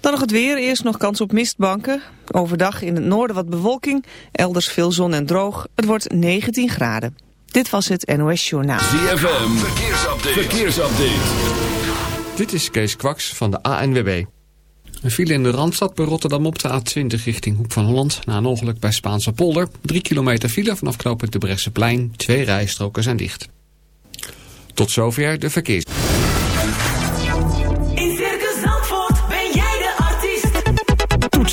Dan nog het weer. Eerst nog kans op mistbanken. Overdag in het noorden wat bewolking. Elders veel zon en droog. Het wordt 19 graden. Dit was het NOS Journaal. ZFM. Verkeersupdate. Verkeersupdate. Dit is Kees Kwaks van de ANWB. Een file in de Randstad bij Rotterdam op de A20 richting Hoek van Holland. Na een ongeluk bij Spaanse polder. Drie kilometer file vanaf knooppunt de Bresseplein. Twee rijstroken zijn dicht. Tot zover de verkeers.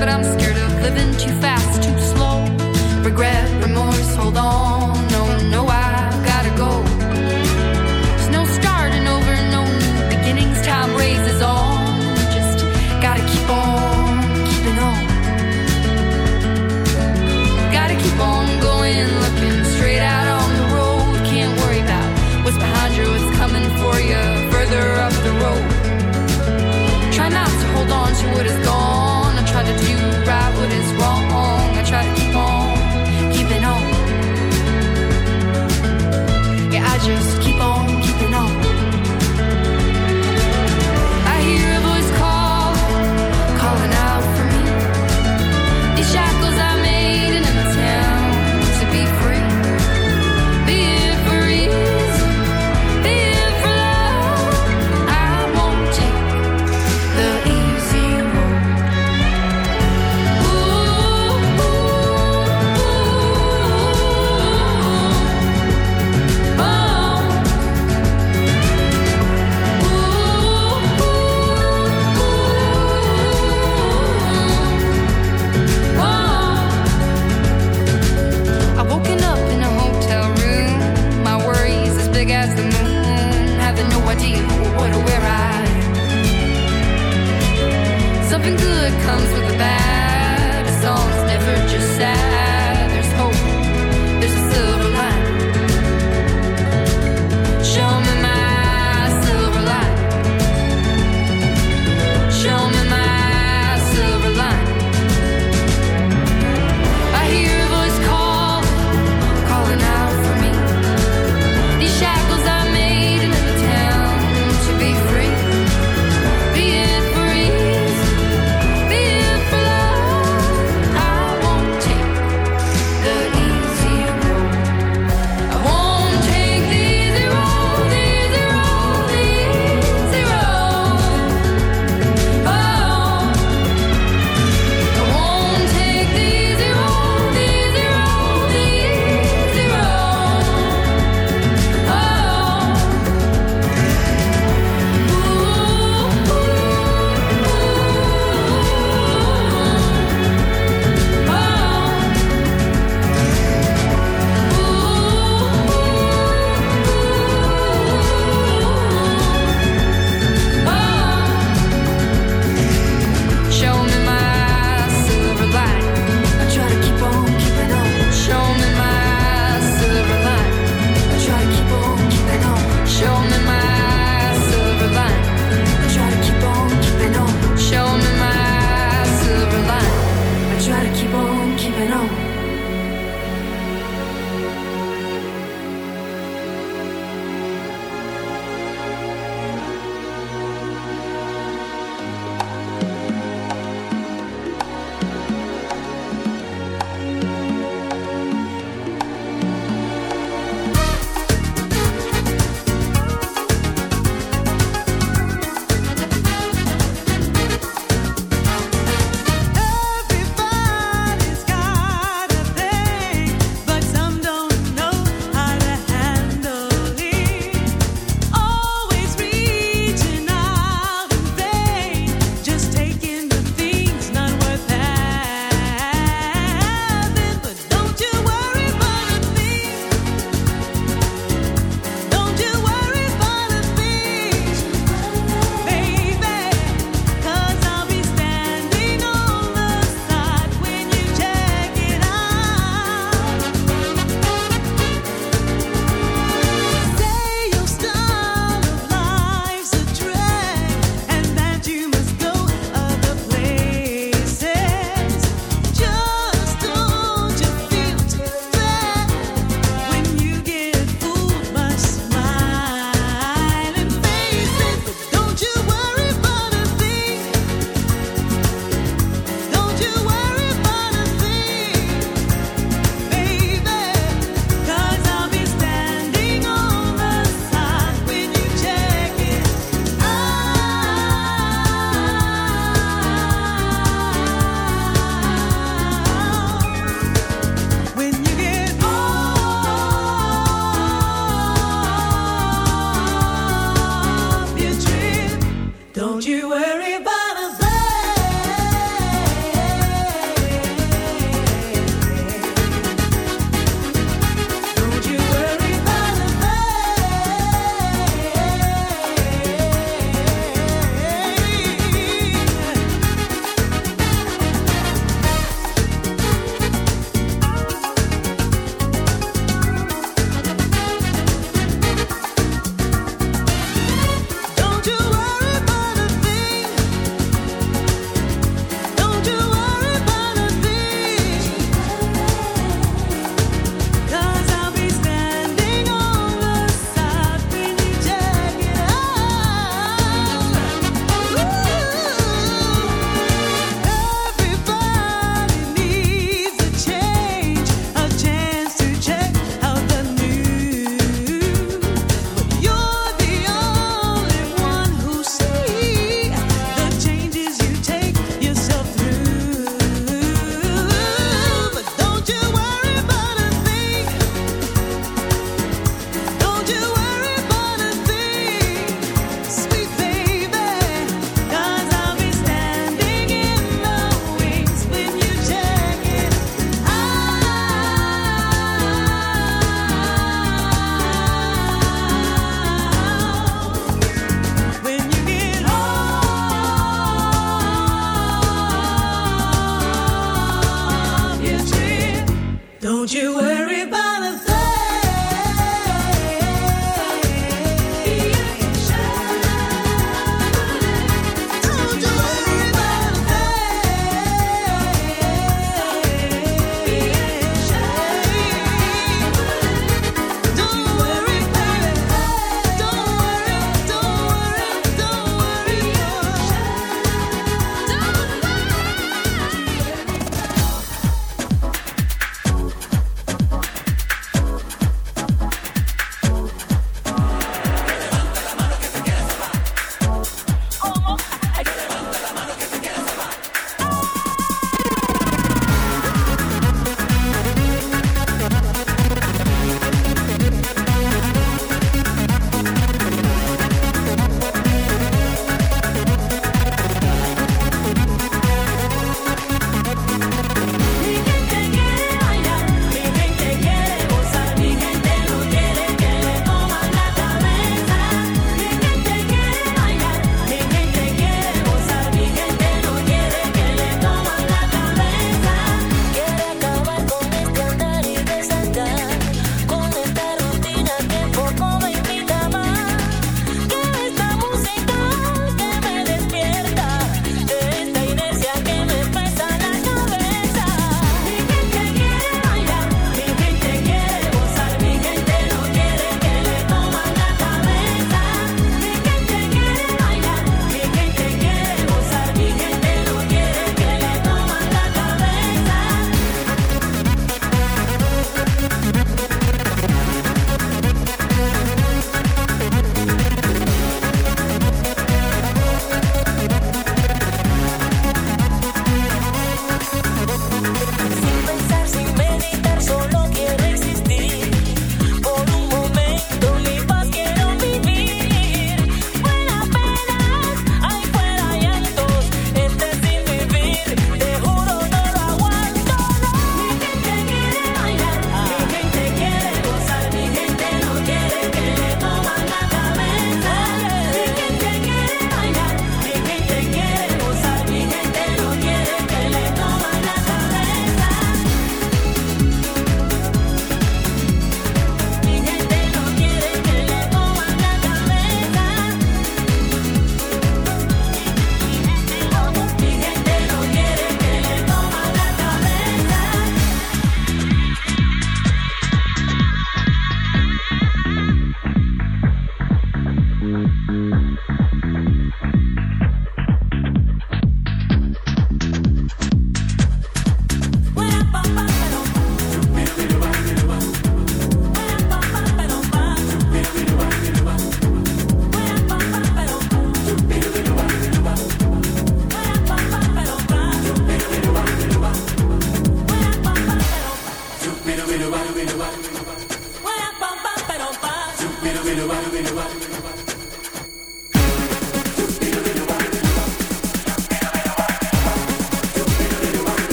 But I'm scared of living too fast,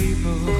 people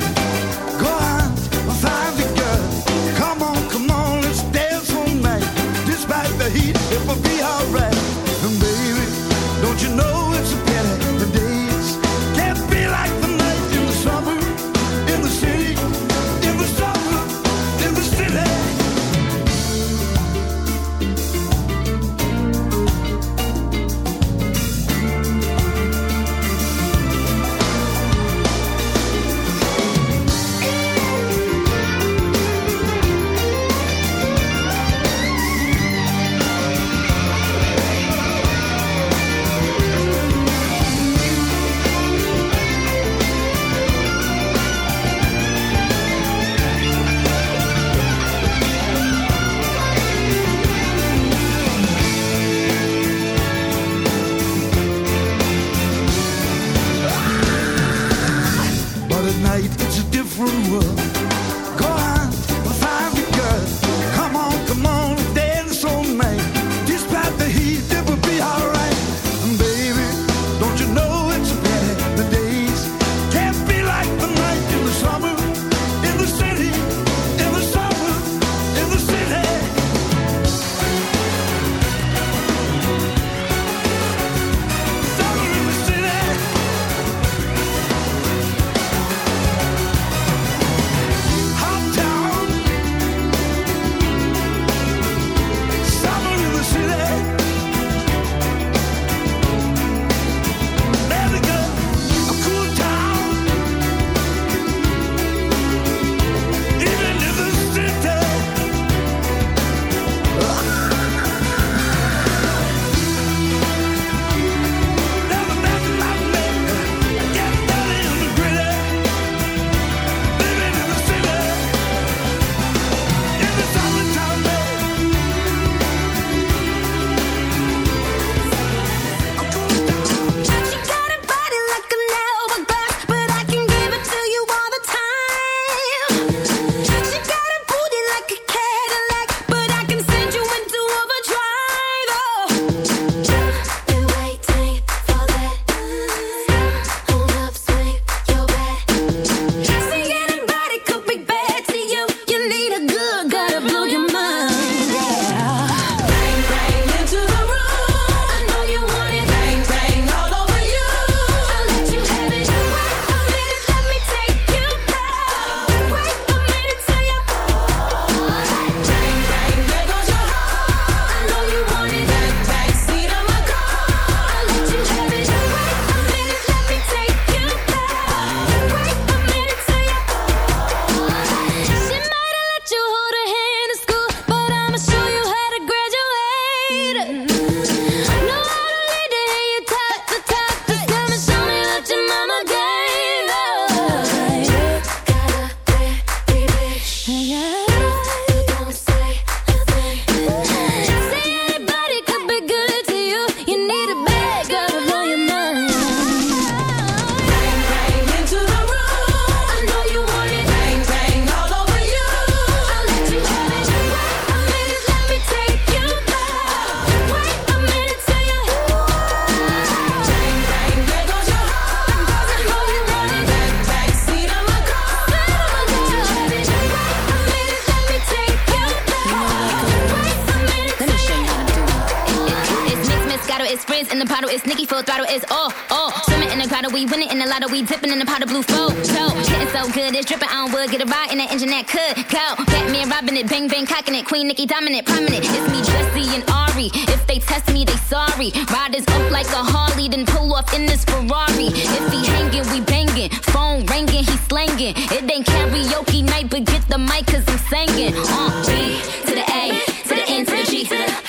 bottle Nicki full throttle is oh oh. Swimming in the grotto, we winning in the lotto, we dipping in the pot of blue flow. So getting so good, it's dripping on wood. Get a ride in the engine that could go. Batman robbing it, bang bang cocking it, Queen Nicki dominant, prominent. It's me, Jessie and Ari. If they test me, they sorry. Riders up like a Harley, then pull off in this Ferrari. If he hanging, we banging. Phone ringing, he slanging. It ain't karaoke night, but get the mic cause I'm singing. Uh, B to the A to the N to the G to the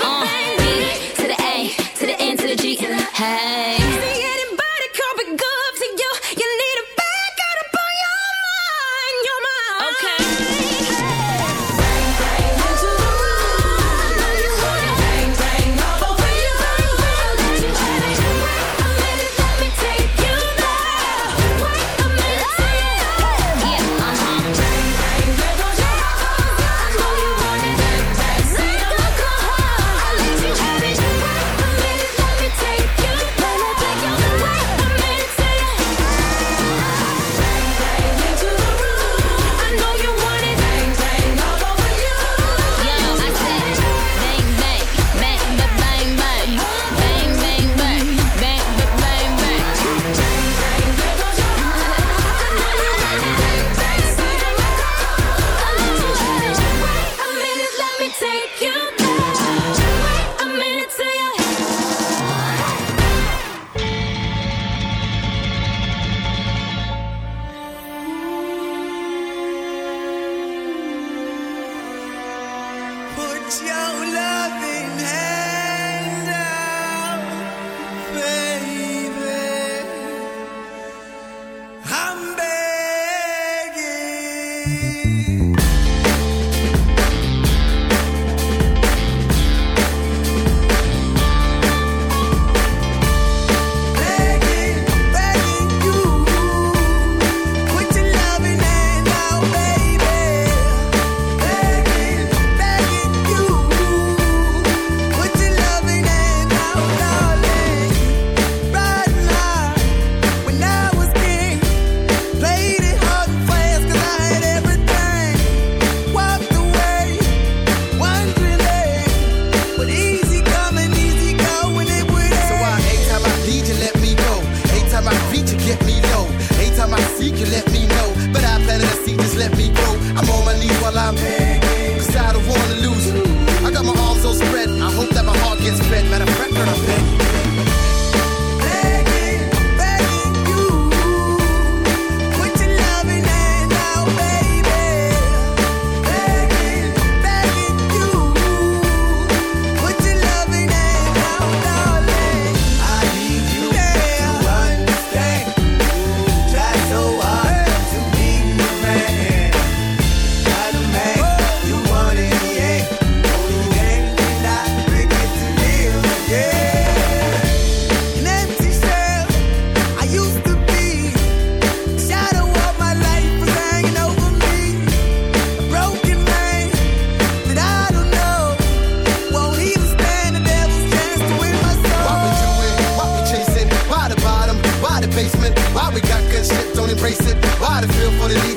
Hey. put your love in.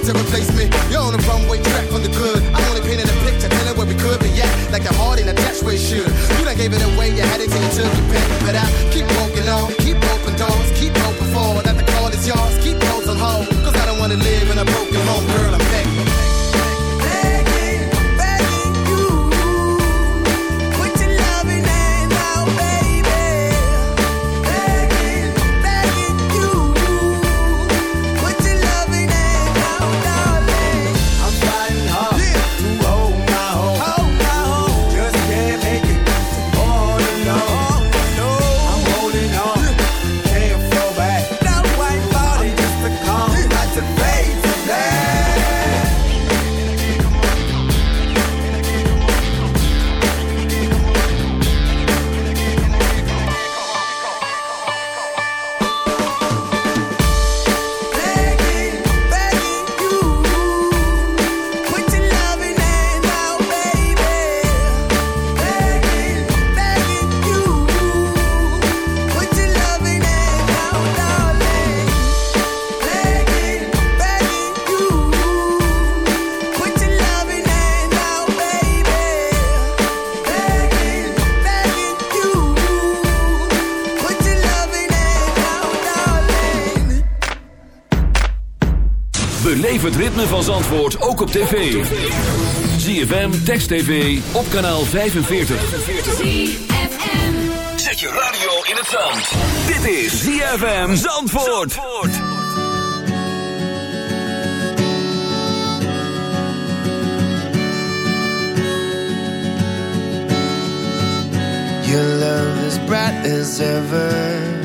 to replace me. You're on the runway het ritme van Zandvoort ook op tv. ZFM, Text TV, op kanaal 45. Zet je radio in het zand. Dit is ZFM Zandvoort. Your love is bright as ever.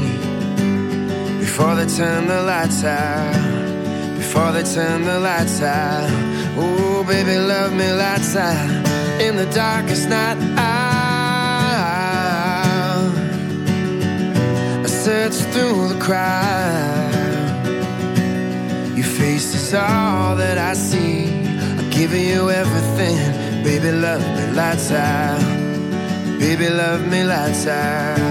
Before they turn the lights out. Before they turn the lights out. Oh, baby, love me lights out. In the darkest night. I search through the crowd. Your face is all that I see. I'm giving you everything. Baby, love me lights out. Baby, love me lights out.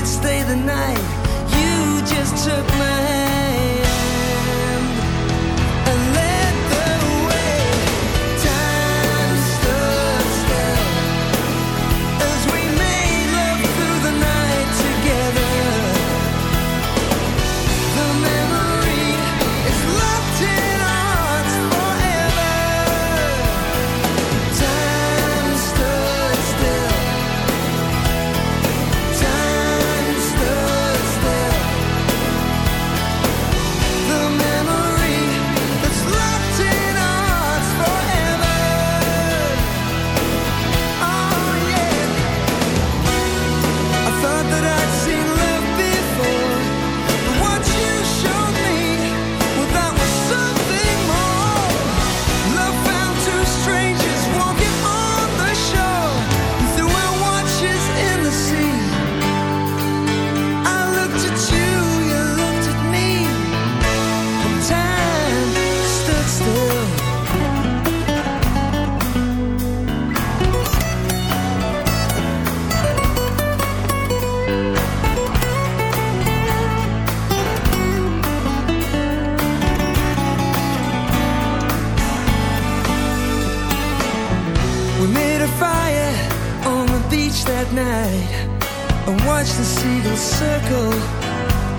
could stay the night. You just took my hand.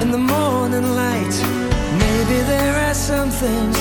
in the morning light. Maybe there are some things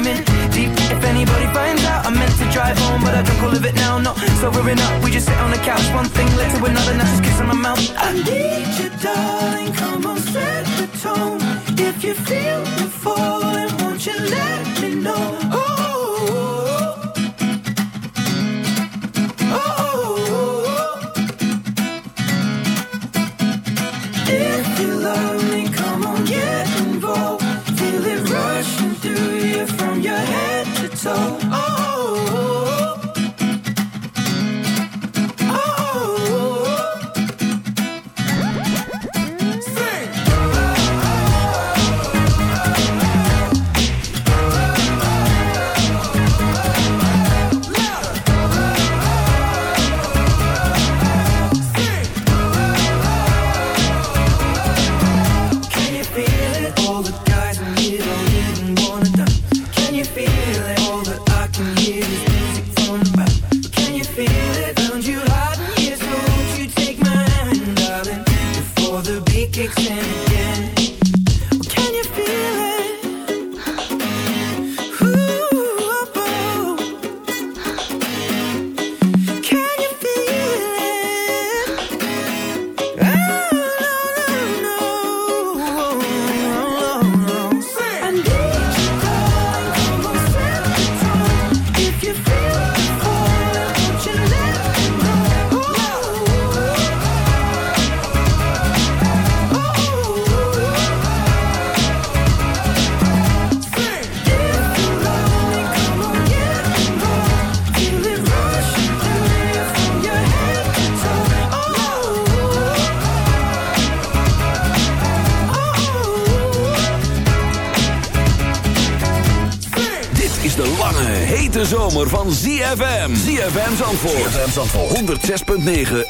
I'm deep. If anybody finds out, I meant to drive home, but I drunk all of it now. No, sobering up, we just sit on the couch. One thing led to another, now she's kissing my mouth. I need you, darling. Come on, set the tone. If you feel me falling, won't you let me know? van 106.9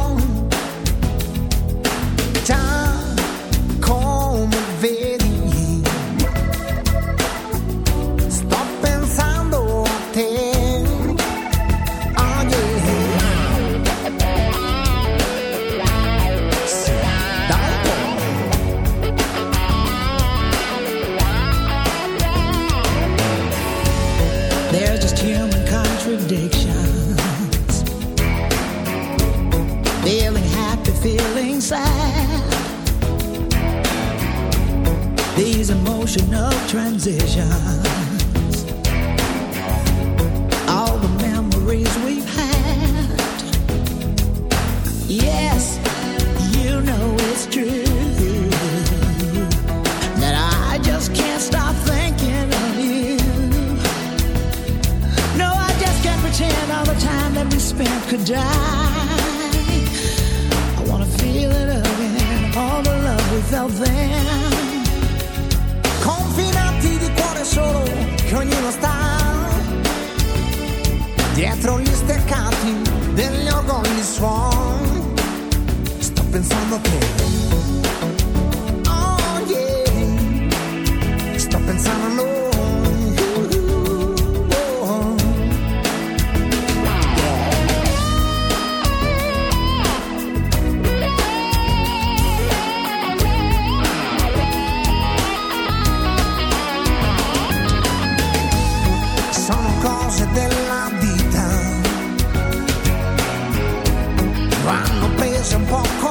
想跑。